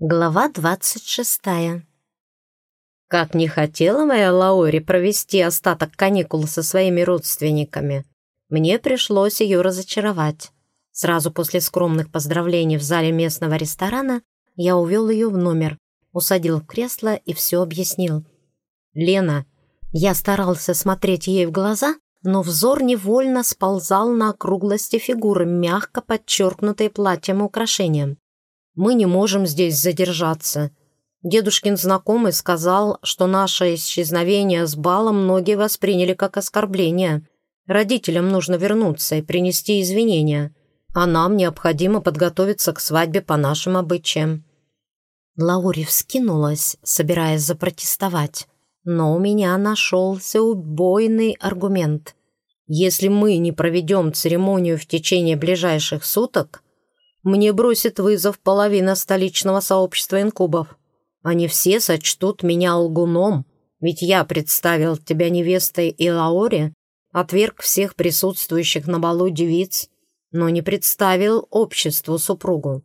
Глава двадцать шестая. Как не хотела моя Лаори провести остаток каникул со своими родственниками, мне пришлось ее разочаровать. Сразу после скромных поздравлений в зале местного ресторана я увел ее в номер, усадил в кресло и все объяснил. «Лена, я старался смотреть ей в глаза, но взор невольно сползал на округлости фигуры, мягко подчеркнутой платьем и украшением. Мы не можем здесь задержаться. Дедушкин знакомый сказал, что наше исчезновение с балом многие восприняли как оскорбление. Родителям нужно вернуться и принести извинения, а нам необходимо подготовиться к свадьбе по нашим обычаям». Лаури вскинулась, собираясь запротестовать, но у меня нашелся убойный аргумент. «Если мы не проведем церемонию в течение ближайших суток, мне бросит вызов половина столичного сообщества инкубов. Они все сочтут меня лгуном, ведь я представил тебя невестой Илаоре, отверг всех присутствующих на балу девиц, но не представил обществу супругу.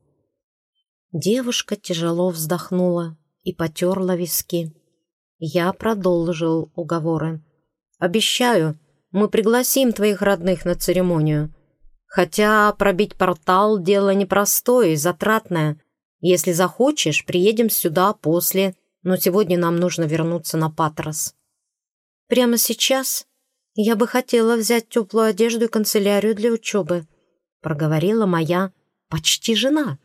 Девушка тяжело вздохнула и потерла виски. Я продолжил уговоры. «Обещаю, мы пригласим твоих родных на церемонию. Хотя пробить портал – дело непростое и затратное. Если захочешь, приедем сюда после, но сегодня нам нужно вернуться на Патрос. Прямо сейчас я бы хотела взять теплую одежду и канцелярию для учебы, проговорила моя почти жена.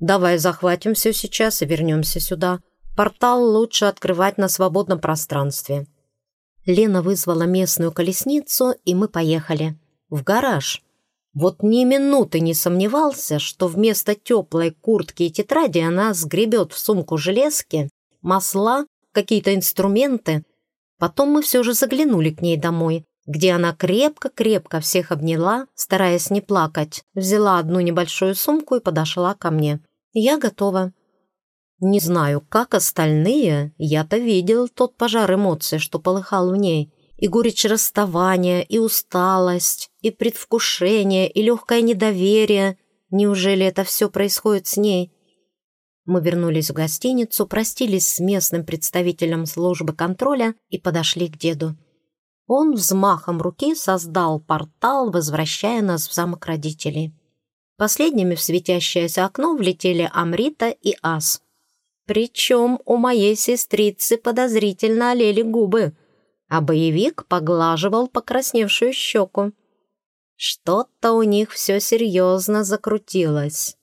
Давай захватим все сейчас и вернемся сюда. Портал лучше открывать на свободном пространстве. Лена вызвала местную колесницу, и мы поехали. В гараж. Вот ни минуты не сомневался, что вместо теплой куртки и тетради она сгребет в сумку железки, масла, какие-то инструменты. Потом мы все же заглянули к ней домой, где она крепко-крепко всех обняла, стараясь не плакать, взяла одну небольшую сумку и подошла ко мне. «Я готова». Не знаю, как остальные, я-то видел тот пожар эмоций, что полыхал в ней и горечь расставания, и усталость, и предвкушение, и легкое недоверие. Неужели это все происходит с ней? Мы вернулись в гостиницу, простились с местным представителем службы контроля и подошли к деду. Он взмахом руки создал портал, возвращая нас в замок родителей. Последними в светящееся окно влетели Амрита и Ас. Причем у моей сестрицы подозрительно олели губы — а боевик поглаживал покрасневшую щеку. Что-то у них все серьезно закрутилось.